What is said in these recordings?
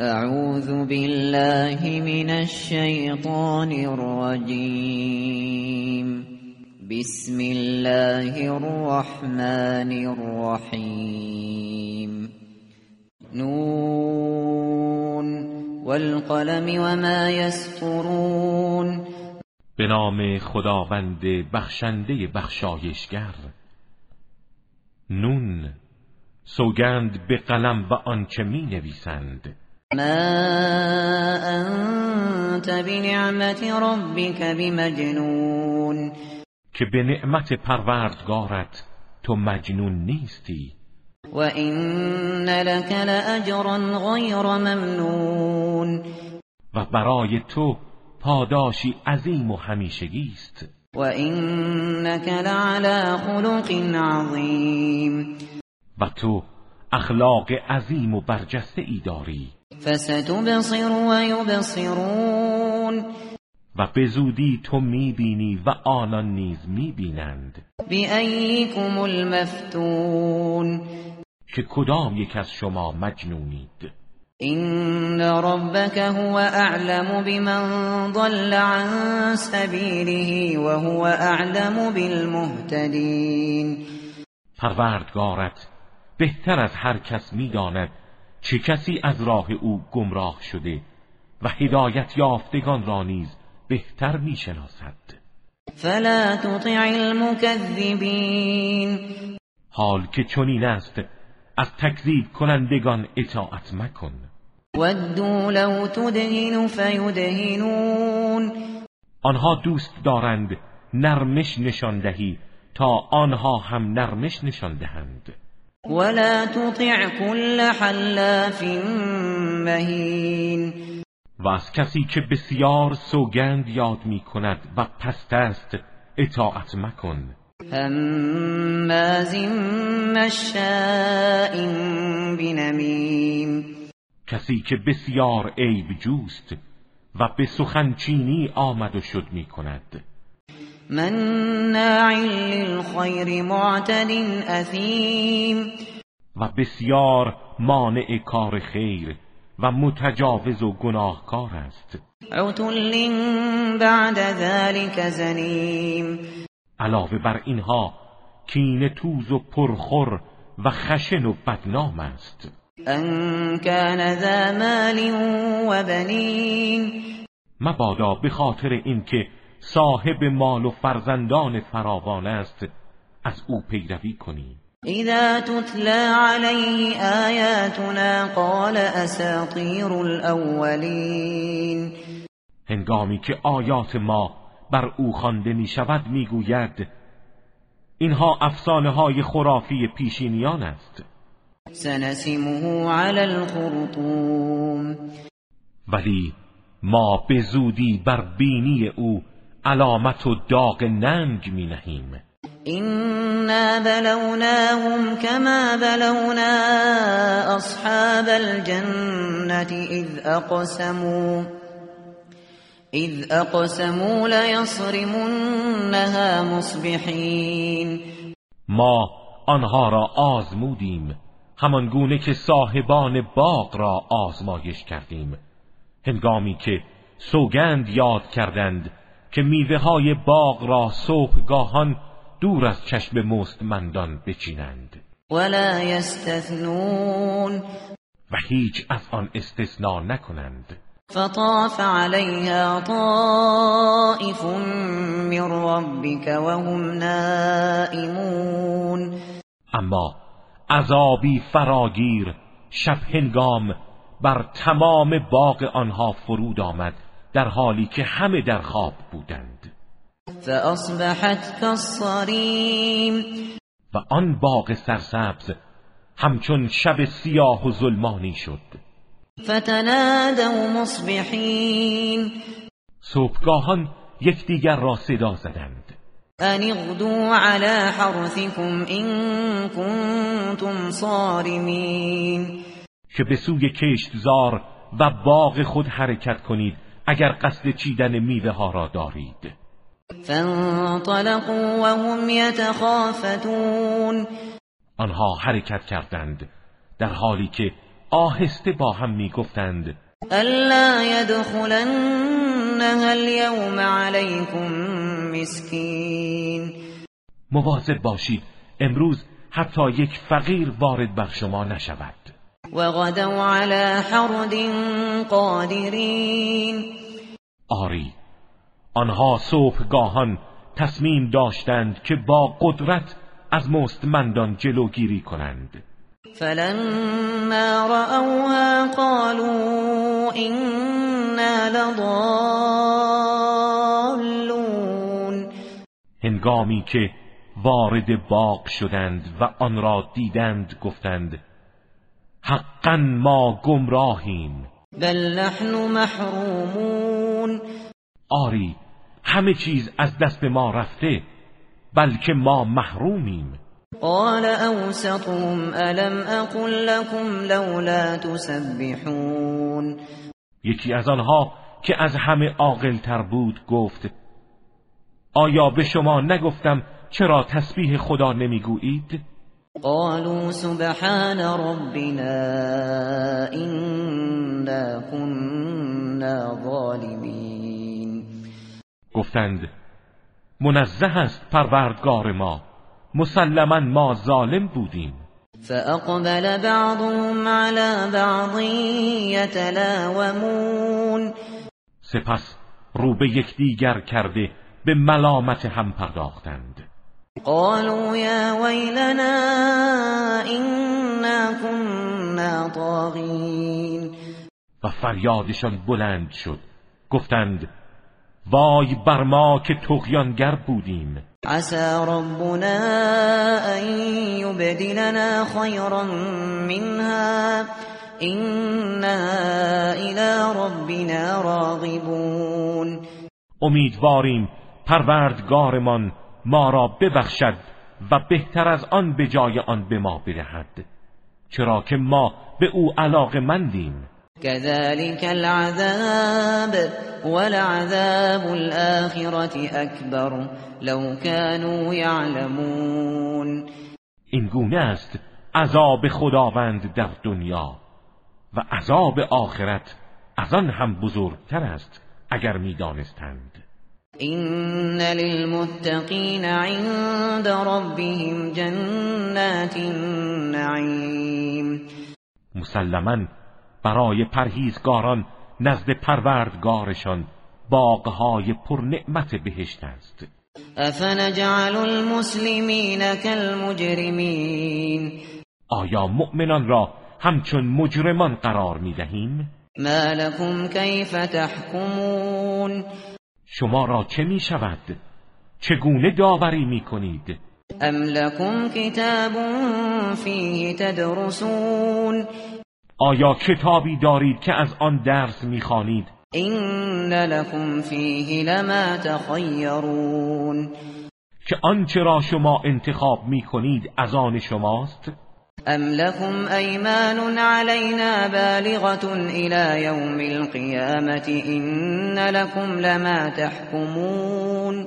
اعوذ بالله من الشیطان الرجیم بسم الله الرحمن الرحیم نون والقلم وما يسطرون. به نام خداوند بخشنده بخشایشگر. نون سوگند به قلم و آنچه می نویسند. ما انت بنعمت ربك بمجنون. که به نعمت پروردگارت تو مجنون نیستی. و این لك لأجرا غیر ممنون. و برای تو پاداشی عظیم و همیشگی است و اینک لعلى خلق عظیم و تو اخلاق عظیم و برجسته ای داری. فستبصر و یبصرون و به زودی تو می‌بینی و آنان نیز می‌بینند. بأیکم المفتون. که کدام یک از شما مجنونید؟ این ربک هو اعلم بمن ضل عن سبیله و هو اعلم بالمهتدین پروردگارت بهتر از هر کس می‌داند چه کسی از راه او گمراه شده و هدایت یافتگان را نیز بهتر می‌شناسد. فلا تطع المكذبین. حال که چنین است از تکذیب کنندگان اطاعت مکن. ودوا لو تدهن فیدهنون. آنها دوست دارند نرمش نشان دهی تا آنها هم نرمش نشان دهند. ولا تطع كل حلاف مهین و از کسی که بسیار سوگند یاد می کند و پست است اطاعت مکن. هماز مشاء بنمیم. کسی که بسیار عیب جوست و به سخنچینی آمد و شد می کند مناع للخیر معتد اثیم و بسیار مانع کار خیر و متجاوز و گناهکار است. عتل بعد ذلك زنیم. علاوه بر اینها کین توز و پرخور و خشن و بدنام است. ان کان ذا مال و بنین. مبادا به خاطر اینکه صاحب مال و فرزندان فراوان است از او پیروی کنی اذا تتلى عليه آیاتنا قال اساطیر الاولین هنگامی که آیات ما بر او خوانده می شود می گوید اینها افسانه های خرافی پیشینیان است. سنسمه على الخرطوم. ولی ما به زودی بر بینی او علامت و داغ ننگ می نهیم. إنا بلوناهم كما بلونا أصحاب الجنة إذ أقسموا إذ أقسموا ليصرمنها مصبحين. ما آنها را آزمودیم همان گونه که صاحبان باغ را آزمایش کردیم. هنگامی که سوگند یاد کردند که میوه های باغ را صبحگاهان دور از چشم مستمندان بچینند. ولا يستثنون و هیچ از آن استثناء نکنند. فطاف عليها طائف من ربك وهم نائمون اما عذابی فراگیر شب هنگام بر تمام باغ آنها فرود آمد. در حالی که همه در خواب بودند. فاصبحت كالصريم. و آن باغ سرسبز همچون شب سیاه و ظلمانی شد. فتنادوا مصبحين. صبحگاهان یکدیگر را صدا زدند. ان اغدوا على حرثكم ان كنتم صارمين. که به سوی کشتزار و باغ خود حرکت کنید اگر قصد چیدن میوه ها را دارید. فانطلقوا وهم يتخافتون آنها حرکت کردند در حالی که آهسته با هم می‌گفتند الا يدخلنها اليوم عليكم مسكين. مواظب باشید امروز حتی یک فقیر وارد بر شما نشود. وغدوا على حرد قادرین آری آنها صبحگاهان تصمیم داشتند که با قدرت از مستمندان جلوگیری کنند. فلما رأوها قالوا إنا لضالون. هنگامی که وارد باغ شدند و آن را دیدند گفتند حقا ما گمراهیم. بل نحن محرومون. آری همه چیز از دست ما رفته بلکه ما محرومیم. قال اوسطهم الم اقل لكم لولا تسبحون. یکی از آنها که از همه عاقلتر بود گفت آیا به شما نگفتم چرا تسبیح خدا نمی‌گویید؟ قالوا سبحان ربنا إنا كنا ظالمین گفتند منزه است پروردگار ما. مسلما ما ظالم بودیم. فأقبل بعضهم على بعض يتلاومون. سپس رو به یکدیگر کرده به ملامت هم پرداختند. قالوا يا ويلنا إنا كنا طاغين. و فریادشان بلند شد. گفتند وای بر ما که تغیانگر بودیم. عسى ربنا ان يبدلنا خيرا منها. إنا الى ربنا راغبون. امیدواریم پروردگارمان ما را ببخشد و بهتر از آن به جای آن به ما بدهد چرا که ما به او علاقه مندیم. كذلك العذاب ولعذاب الآخرة أكبر لو كانوا يعلمون. این گونه است عذاب خداوند در دنیا و عذاب آخرت از آن هم بزرگتر است اگر می‌دانستند. این للمتقین عند ربهم جنات النعیم مسلما برای پرهیزگاران نزد پروردگارشان باغهای پرنعمت بهشت است. افنجعل المسلمین كالمجرمین آیا مؤمنان را همچون مجرمان قرار می دهیم؟ ما لكم کیف تحکمون. شما را چه می شود؟ چگونه داوری می کنید؟ ام لكم کتاب فیه تدرسون آیا کتابی دارید که از آن درس می‌خوانید این لکم فیه لما تخیرون که آنچه را شما انتخاب می‌کنید از آن شماست ام لكم ایمان علینا بالغة الى یوم القیامت این لكم لما تحکمون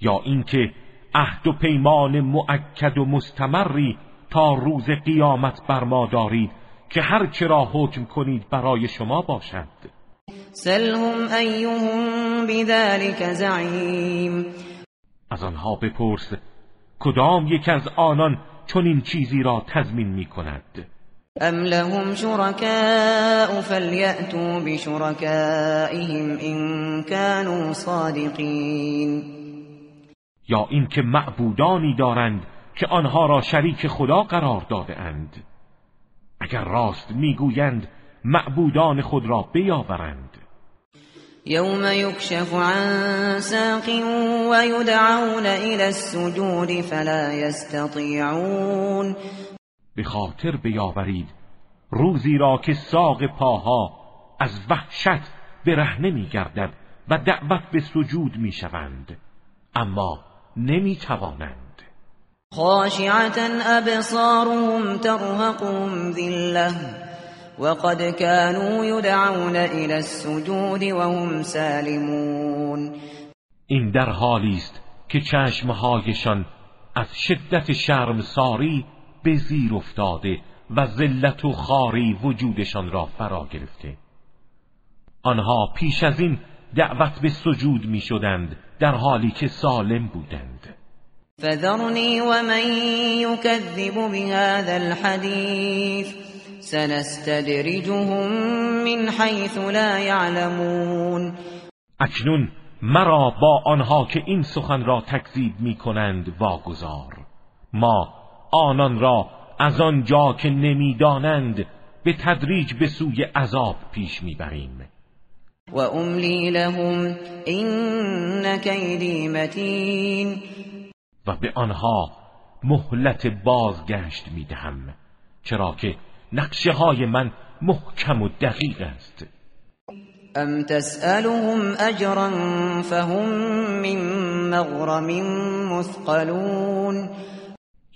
یا اینکه عهد و پیمان مؤکد و مستمری تا روز قیامت بر ما دارید که هر چرا حکم کنید برای شما باشد. سلهم ایهم بذلك زعیم از آنها بپرس کدام یک از آنان چون این چیزی را تضمین می کند ام لهم شركاء فلیأتوا بشركائهم این كانوا صادقین یا اینکه معبودانی دارند که آنها را شریک خدا قرار داده اند اگر راست می‌گویند معبودان خود را بیاورند. یوم یکشف عن ساق و یدعون الى السجود فلا یستطیعون به خاطر بیاورید روزی را که ساق پاها از وحشت برهنه میگردد و دعوت به سجود می‌شوند اما نمی‌توانند خاشعة أبصارهم ترهقهم ذلة. وقد كانوا يدعون إلى السجود وهم سالمون. این در حالی است که چشمهایشان از شدت شرمساری به زیر افتاده و ذلت و خاری وجودشان را فرا گرفته. آنها پیش از این دعوت به سجود می شدند در حالی که سالم بودند. فذرنی و من یکذب بهذا الحدیث. سنستدرجهم من حیث لا یعلمون اکنون مرا با آنها که این سخن را تکذیب می کنند واگذار. ما آنان را از آن جا که نمی‌دانند به تدریج به سوی عذاب پیش می‌بریم. و املی لهم این کیدی متین. و به آنها مهلت بازگشت می‌دهم چرا که نقشه های من محکم و دقیق است. ام تسألهم اجرا فهم من مغرم مثقلون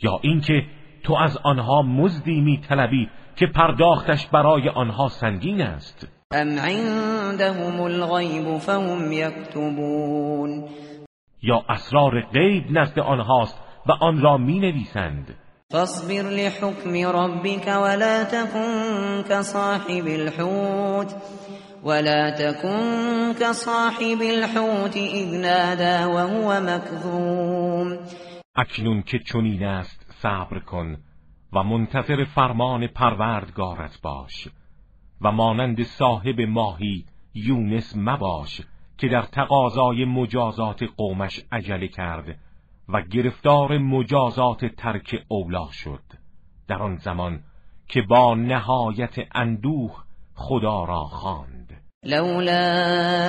یا اینکه تو از آنها مزدی می طلبی که پرداختش برای آنها سنگین است. ام عندهم الغیب فهم یکتبون یا اسرار غیب نزد آنهاست و آن را می نویسند فاصبر لحكم ربك ولا تكن كصاحب الحوت ولا تكن كصاحب الحوت اذ نادى وهو مكذوم اکنون که چنین است صبر کن و منتظر فرمان پروردگارت باش و مانند صاحب ماهی یونس مباش که در تقاضای مجازات قومش عجله کرد و گرفتار مجازات ترک اولا شد در آن زمان که با نهایت اندوه خدا را خواند. لولا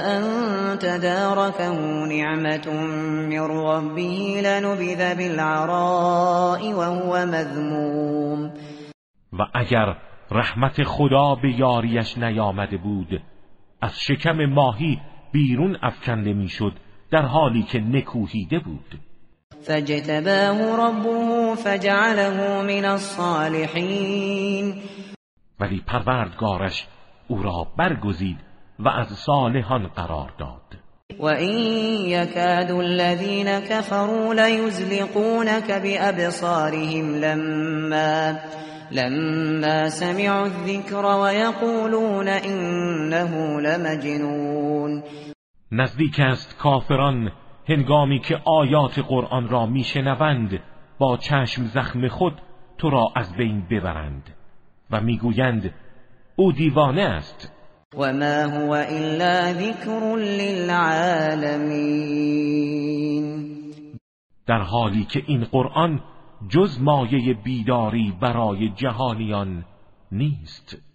ان تداركه نعمت من ربه لنبذ بالعراء وهو مذموم. و اگر رحمت خدا به یاریش نیامده بود از شکم ماهی بیرون افکنده می‌شد در حالی که نکوهیده بود. فاجتباه ربه فجعله من الصالحین ولی پروردگارش او را برگزید و از صالحان قرار داد. و این یکاد الذین كفروا لیزلقونك بأبصارهم لما لما سمعوا الذكر ويقولون انه لمجنون. نزدیک است کافران هنگامی که آیات قرآن را میشنوند با چشم زخم خود تو را از بین ببرند و می‌گویند او دیوانه است. و ما هو الا ذکر للعالمین در حالی که این قرآن جز مایه بیداری برای جهانیان نیست.